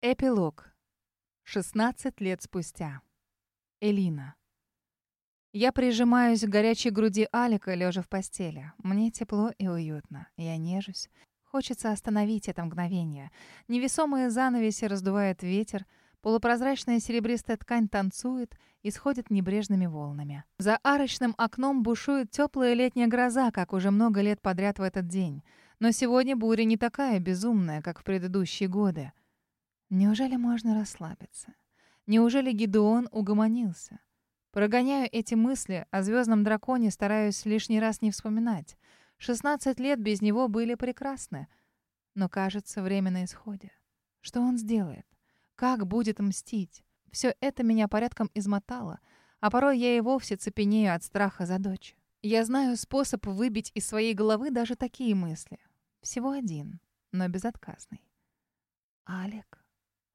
Эпилог. 16 лет спустя. Элина. Я прижимаюсь к горячей груди Алика, лежа в постели. Мне тепло и уютно. Я нежусь. Хочется остановить это мгновение. Невесомые занавеси раздувает ветер. Полупрозрачная серебристая ткань танцует и сходит небрежными волнами. За арочным окном бушует теплая летняя гроза, как уже много лет подряд в этот день. Но сегодня буря не такая безумная, как в предыдущие годы. Неужели можно расслабиться? Неужели Гидеон угомонился? Прогоняю эти мысли, о звездном драконе стараюсь лишний раз не вспоминать. 16 лет без него были прекрасны. Но, кажется, время на исходе. Что он сделает? Как будет мстить? Все это меня порядком измотало, а порой я и вовсе цепенею от страха за дочь. Я знаю способ выбить из своей головы даже такие мысли. Всего один, но безотказный. Алек.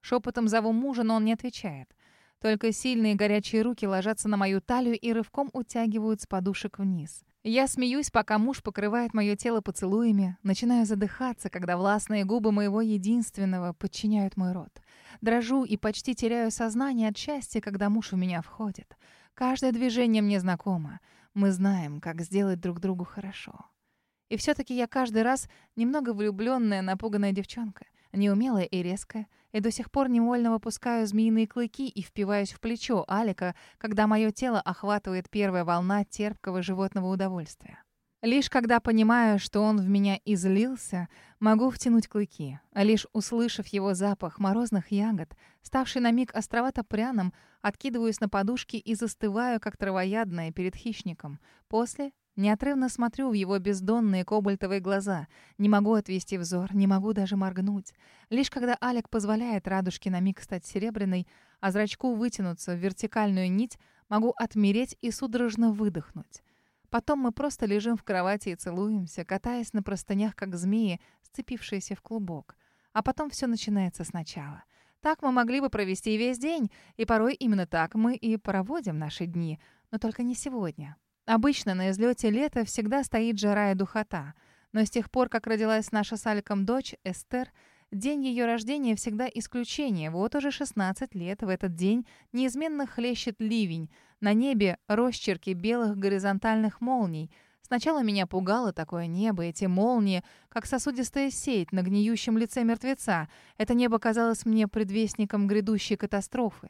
Шепотом зову мужа, но он не отвечает. Только сильные горячие руки ложатся на мою талию и рывком утягивают с подушек вниз. Я смеюсь, пока муж покрывает мое тело поцелуями, начинаю задыхаться, когда властные губы моего единственного подчиняют мой рот. Дрожу и почти теряю сознание от счастья, когда муж в меня входит. Каждое движение мне знакомо. Мы знаем, как сделать друг другу хорошо. И все-таки я каждый раз немного влюбленная, напуганная девчонка. Неумелая и резкая, и до сих пор невольно выпускаю змеиные клыки и впиваюсь в плечо Алика, когда мое тело охватывает первая волна терпкого животного удовольствия. Лишь когда понимаю, что он в меня излился, могу втянуть клыки, а лишь услышав его запах морозных ягод, ставший на миг островато-пряным, откидываюсь на подушки и застываю, как травоядная перед хищником. После Неотрывно смотрю в его бездонные кобальтовые глаза. Не могу отвести взор, не могу даже моргнуть. Лишь когда Алек позволяет радужке на миг стать серебряной, а зрачку вытянуться в вертикальную нить, могу отмереть и судорожно выдохнуть. Потом мы просто лежим в кровати и целуемся, катаясь на простынях, как змеи, сцепившиеся в клубок. А потом все начинается сначала. Так мы могли бы провести весь день, и порой именно так мы и проводим наши дни, но только не сегодня. Обычно на излете лета всегда стоит жара и духота. Но с тех пор, как родилась наша с Аликом дочь, Эстер, день ее рождения всегда исключение. Вот уже 16 лет в этот день неизменно хлещет ливень. На небе росчерки белых горизонтальных молний. Сначала меня пугало такое небо, эти молнии, как сосудистая сеть на гниющем лице мертвеца. Это небо казалось мне предвестником грядущей катастрофы.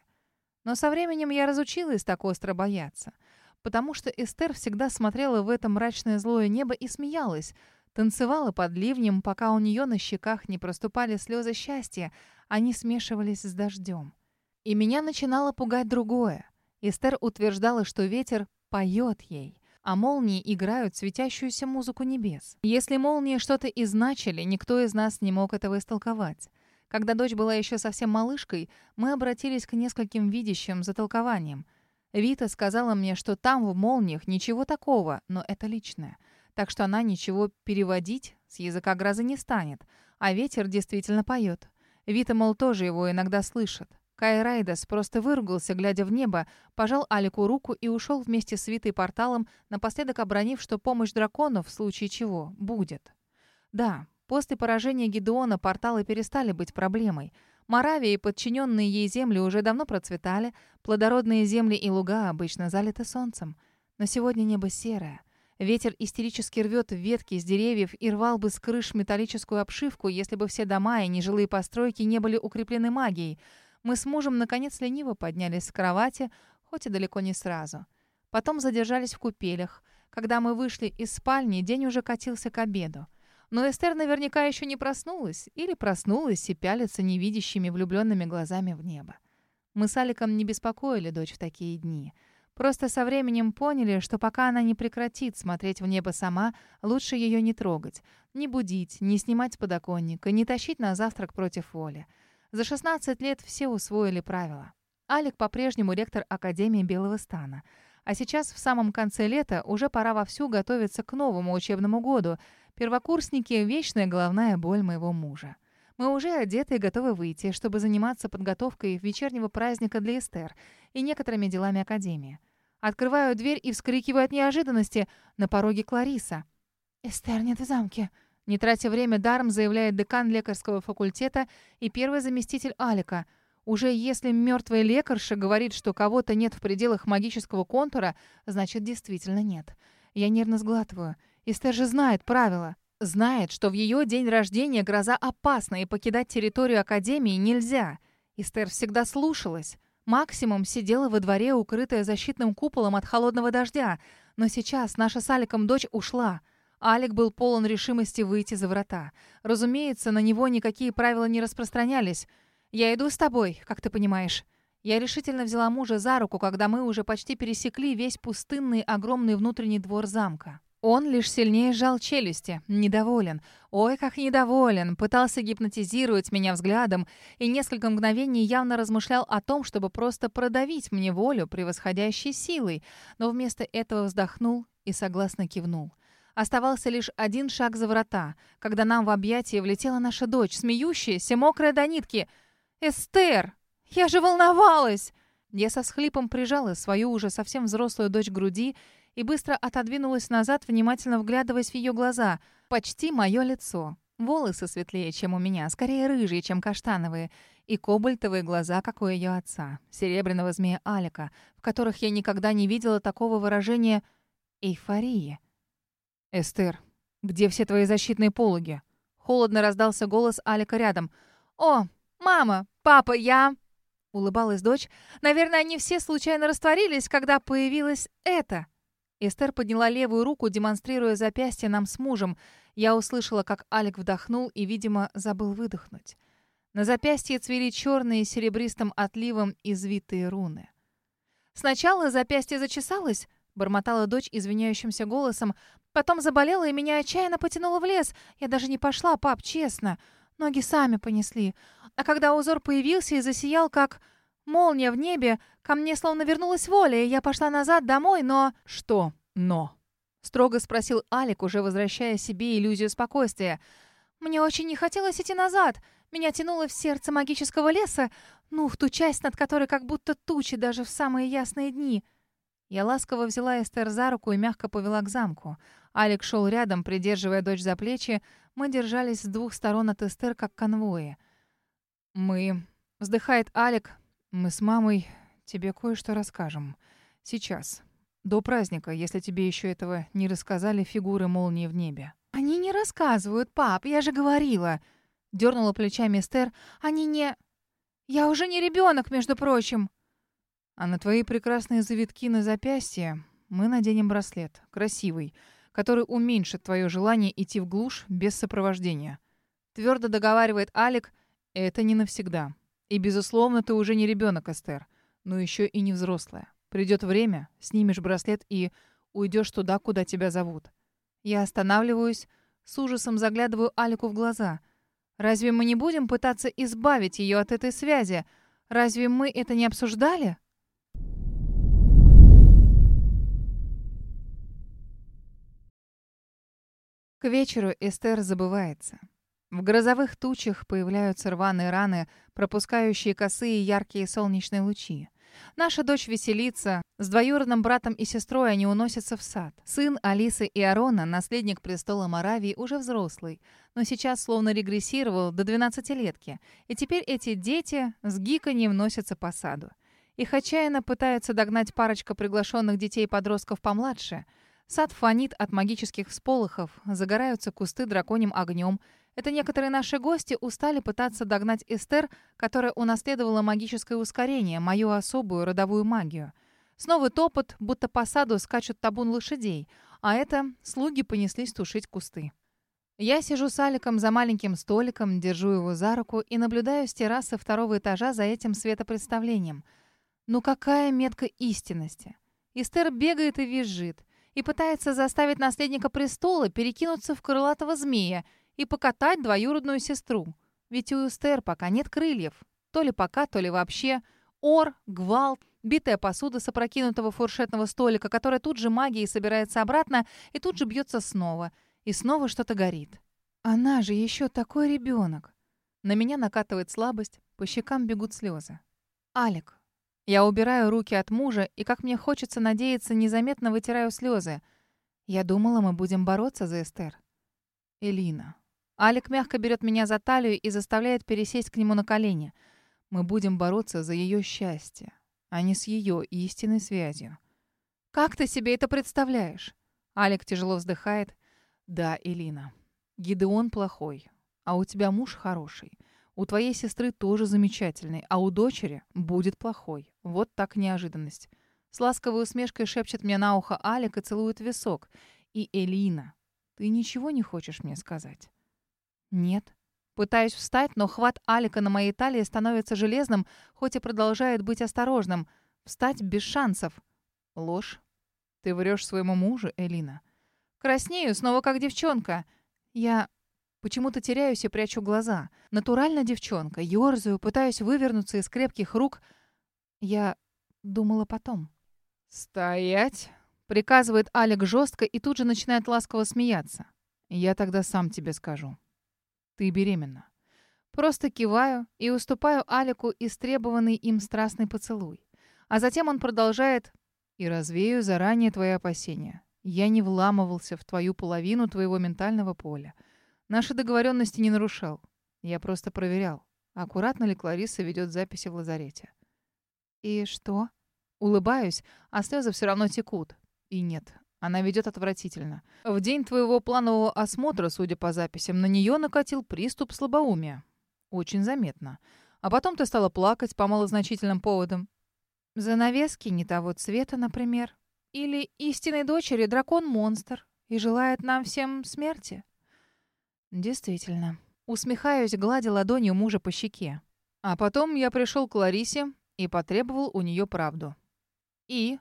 Но со временем я разучилась так остро бояться потому что Эстер всегда смотрела в это мрачное злое небо и смеялась, танцевала под ливнем, пока у нее на щеках не проступали слезы счастья, они смешивались с дождем. И меня начинало пугать другое. Эстер утверждала, что ветер поет ей, а молнии играют светящуюся музыку небес. Если молнии что-то и значили, никто из нас не мог этого истолковать. Когда дочь была еще совсем малышкой, мы обратились к нескольким видящим за толкованием — Вита сказала мне, что там в молниях ничего такого, но это личное. Так что она ничего переводить с языка грозы не станет. А ветер действительно поет. Вита, мол, тоже его иногда слышит. Кай Райдас просто выругался, глядя в небо, пожал Алику руку и ушел вместе с Витой порталом, напоследок обронив, что помощь драконов, в случае чего, будет. Да, после поражения Гедеона порталы перестали быть проблемой — Моравия и подчиненные ей земли уже давно процветали, плодородные земли и луга обычно залиты солнцем. Но сегодня небо серое. Ветер истерически рвет ветки с деревьев и рвал бы с крыш металлическую обшивку, если бы все дома и нежилые постройки не были укреплены магией. Мы с мужем наконец лениво поднялись с кровати, хоть и далеко не сразу. Потом задержались в купелях. Когда мы вышли из спальни, день уже катился к обеду. Но Эстер наверняка еще не проснулась или проснулась и пялится невидящими влюбленными глазами в небо. Мы с Аликом не беспокоили дочь в такие дни. Просто со временем поняли, что пока она не прекратит смотреть в небо сама, лучше ее не трогать, не будить, не снимать с подоконника, не тащить на завтрак против воли. За 16 лет все усвоили правила. Алик по-прежнему ректор Академии Белого Стана. А сейчас, в самом конце лета, уже пора вовсю готовиться к новому учебному году — Первокурсники — вечная головная боль моего мужа. Мы уже одеты и готовы выйти, чтобы заниматься подготовкой вечернего праздника для Эстер и некоторыми делами Академии. Открываю дверь и вскрикиваю от неожиданности. На пороге Клариса. «Эстер нет в замке», Не тратя время даром, заявляет декан лекарского факультета и первый заместитель Алика. Уже если мертвая лекарша говорит, что кого-то нет в пределах магического контура, значит, действительно нет. Я нервно сглатываю. Эстер же знает правила. Знает, что в ее день рождения гроза опасна, и покидать территорию Академии нельзя. Эстер всегда слушалась. Максимум сидела во дворе, укрытая защитным куполом от холодного дождя. Но сейчас наша с Аликом дочь ушла. Алик был полон решимости выйти за врата. Разумеется, на него никакие правила не распространялись. «Я иду с тобой, как ты понимаешь». Я решительно взяла мужа за руку, когда мы уже почти пересекли весь пустынный огромный внутренний двор замка. Он лишь сильнее сжал челюсти, недоволен. Ой, как недоволен, пытался гипнотизировать меня взглядом и несколько мгновений явно размышлял о том, чтобы просто продавить мне волю превосходящей силой, но вместо этого вздохнул и согласно кивнул. Оставался лишь один шаг за врата, когда нам в объятия влетела наша дочь, смеющаяся, мокрая до нитки. «Эстер! Я же волновалась!» Я со схлипом прижала свою уже совсем взрослую дочь к груди и быстро отодвинулась назад, внимательно вглядываясь в ее глаза. Почти мое лицо. Волосы светлее, чем у меня, скорее рыжие, чем каштановые, и кобальтовые глаза, как у ее отца, серебряного змея Алика, в которых я никогда не видела такого выражения эйфории. «Эстер, где все твои защитные пологи?» Холодно раздался голос Алика рядом. «О, мама, папа, я...» Улыбалась дочь. «Наверное, они все случайно растворились, когда появилась эта...» Эстер подняла левую руку, демонстрируя запястье нам с мужем. Я услышала, как Алик вдохнул и, видимо, забыл выдохнуть. На запястье цвели черные серебристым отливом извитые руны. «Сначала запястье зачесалось», — бормотала дочь извиняющимся голосом. «Потом заболела, и меня отчаянно потянуло в лес. Я даже не пошла, пап, честно. Ноги сами понесли. А когда узор появился и засиял, как...» Молния в небе, ко мне словно вернулась воля, и я пошла назад домой, но... Что «но»? Строго спросил Алик, уже возвращая себе иллюзию спокойствия. Мне очень не хотелось идти назад. Меня тянуло в сердце магического леса, ну, в ту часть, над которой как будто тучи даже в самые ясные дни. Я ласково взяла Эстер за руку и мягко повела к замку. Алик шел рядом, придерживая дочь за плечи. Мы держались с двух сторон от Эстер, как конвои. «Мы...» — вздыхает Алик, мы с мамой тебе кое-что расскажем. Сейчас. До праздника, если тебе еще этого не рассказали фигуры молнии в небе. Они не рассказывают, пап, я же говорила. Дернула плечами Эстер. Они не... Я уже не ребенок, между прочим. А на твои прекрасные завитки на запястье мы наденем браслет, красивый, который уменьшит твое желание идти в глушь без сопровождения. Твердо договаривает Алик, это не навсегда. И, безусловно, ты уже не ребенок, Эстер, но еще и не взрослая. Придет время, снимешь браслет и уйдешь туда, куда тебя зовут. Я останавливаюсь, с ужасом заглядываю Алику в глаза. Разве мы не будем пытаться избавить ее от этой связи? Разве мы это не обсуждали? К вечеру Эстер забывается. В грозовых тучах появляются рваные раны, пропускающие косые яркие солнечные лучи. Наша дочь веселится. С двоюродным братом и сестрой они уносятся в сад. Сын Алисы и Арона, наследник престола Моравии, уже взрослый, но сейчас словно регрессировал до 12-летки. И теперь эти дети с гиканьем носятся по саду. Их отчаянно пытаются догнать парочка приглашенных детей-подростков помладше. Сад фонит от магических всполохов, загораются кусты драконьим огнем — это некоторые наши гости устали пытаться догнать Эстер, которая унаследовала магическое ускорение, мою особую родовую магию. Снова топот, будто по саду скачут табун лошадей, а это слуги понеслись тушить кусты. Я сижу с Аликом за маленьким столиком, держу его за руку и наблюдаю с террасы второго этажа за этим светопредставлением. Ну какая метка истинности! Эстер бегает и визжит, и пытается заставить наследника престола перекинуться в крылатого змея — и покатать двоюродную сестру. Ведь у Эстер пока нет крыльев. То ли пока, то ли вообще. Ор, гвалт, битая посуда с опрокинутого фуршетного столика, которая тут же магией собирается обратно и тут же бьется снова. И снова что-то горит. Она же еще такой ребенок. На меня накатывает слабость, по щекам бегут слезы. Алик. Я убираю руки от мужа и, как мне хочется надеяться, незаметно вытираю слезы. Я думала, мы будем бороться за Эстер. Элина. Алик мягко берет меня за талию и заставляет пересесть к нему на колени. Мы будем бороться за ее счастье, а не с ее истинной связью. «Как ты себе это представляешь?» Алик тяжело вздыхает. «Да, Элина, Гидеон плохой, а у тебя муж хороший. У твоей сестры тоже замечательный, а у дочери будет плохой. Вот так неожиданность. С ласковой усмешкой шепчет мне на ухо Алик и целует висок. И Элина, ты ничего не хочешь мне сказать? Нет. Пытаюсь встать, но хват Алика на моей талии становится железным, хоть и продолжает быть осторожным. Встать без шансов. Ложь. Ты врешь своему мужу, Элина. Краснею, снова как девчонка. Я Почему-то теряюсь и прячу глаза. Натурально девчонка. Ёрзаю, пытаюсь вывернуться из крепких рук. Я думала потом. «Стоять!» — приказывает Алик жестко и тут же начинает ласково смеяться. «Я тогда сам тебе скажу. Ты беременна». Просто киваю и уступаю Алику истребованный им страстный поцелуй. А затем он продолжает «И развею заранее твои опасения. Я не вламывался в твою половину твоего ментального поля. Наши договоренности не нарушал. Я просто проверял, аккуратно ли Клариса ведет записи в лазарете. «И что?» Улыбаюсь, а слезы все равно текут. И нет, она ведет отвратительно. В день твоего планового осмотра, судя по записям, на нее накатил приступ слабоумия. Очень заметно. А потом ты стала плакать по малозначительным поводам. Занавески не того цвета, например. Или истинной дочери дракон-монстр и желает нам всем смерти. Действительно. Усмехаюсь, гладя ладонью мужа по щеке. А потом я пришел к Ларисе и потребовал у нее правду. И?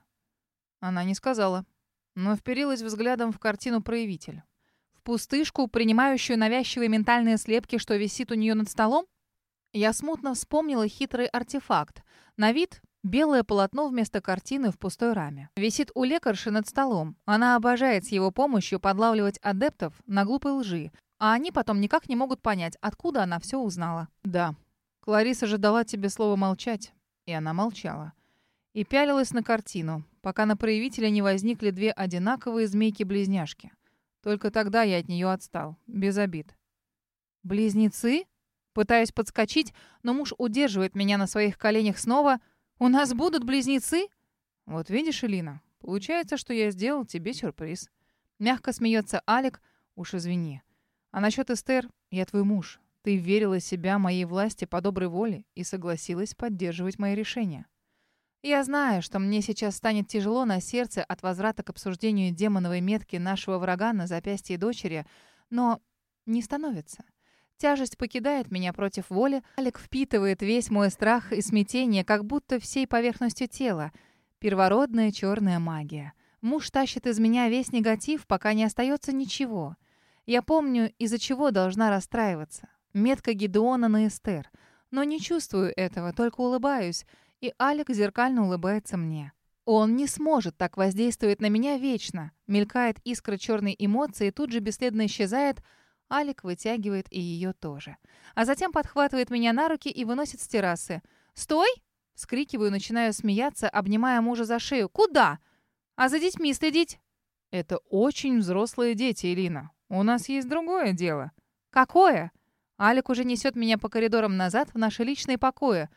Она не сказала, но вперилась взглядом в картину проявитель. В пустышку, принимающую навязчивые ментальные слепки, что висит у нее над столом? Я смутно вспомнила хитрый артефакт. На вид белое полотно вместо картины в пустой раме. Висит у лекарши над столом. Она обожает с его помощью подлавливать адептов на глупой лжи, а они потом никак не могут понять, откуда она все узнала. Да, Клариса же дала тебе слово молчать. И она молчала. И пялилась на картину, пока на проявителя не возникли две одинаковые змейки-близняшки. Только тогда я от нее отстал, без обид. «Близнецы?» Пытаюсь подскочить, но муж удерживает меня на своих коленях снова. «У нас будут близнецы?» «Вот видишь, Элина, получается, что я сделал тебе сюрприз». Мягко смеется Алик. «Уж извини. А насчет Эстер, я твой муж. Ты верила себя моей власти по доброй воле и согласилась поддерживать мои решения. Я знаю, что мне сейчас станет тяжело на сердце от возврата к обсуждению демоновой метки нашего врага на запястье дочери, но не становится. Тяжесть покидает меня против воли. Алик впитывает весь мой страх и смятение, как будто всей поверхностью тела. Первородная черная магия. Муж тащит из меня весь негатив, пока не остается ничего. Я помню, из-за чего должна расстраиваться. Метка Гидеона на Эстер. Но не чувствую этого, только улыбаюсь. И Алик зеркально улыбается мне. Он не сможет так воздействовать на меня вечно. Мелькает искра черной эмоции, тут же бесследно исчезает. Алик вытягивает и ее тоже. А затем подхватывает меня на руки и выносит с террасы. «Стой!» Скрикиваю, начинаю смеяться, обнимая мужа за шею. «Куда? А за детьми следить?» «Это очень взрослые дети, Элина. У нас есть другое дело». «Какое?» Алик уже несет меня по коридорам назад в наши личные покои.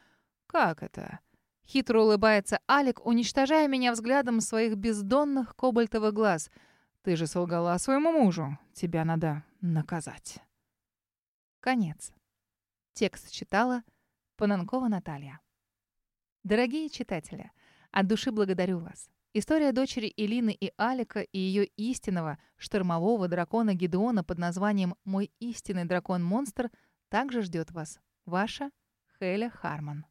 «Как это?» Хитро улыбается Алик, уничтожая меня взглядом своих бездонных кобальтовых глаз. «Ты же солгала своему мужу. Тебя надо наказать». Конец. Текст читала Пананкова Наталья. Дорогие читатели, от души благодарю вас. История дочери Элины и Алика и ее истинного штормового дракона Гедеона под названием «Мой истинный дракон-монстр» также ждет вас. Ваша Хеля Харман.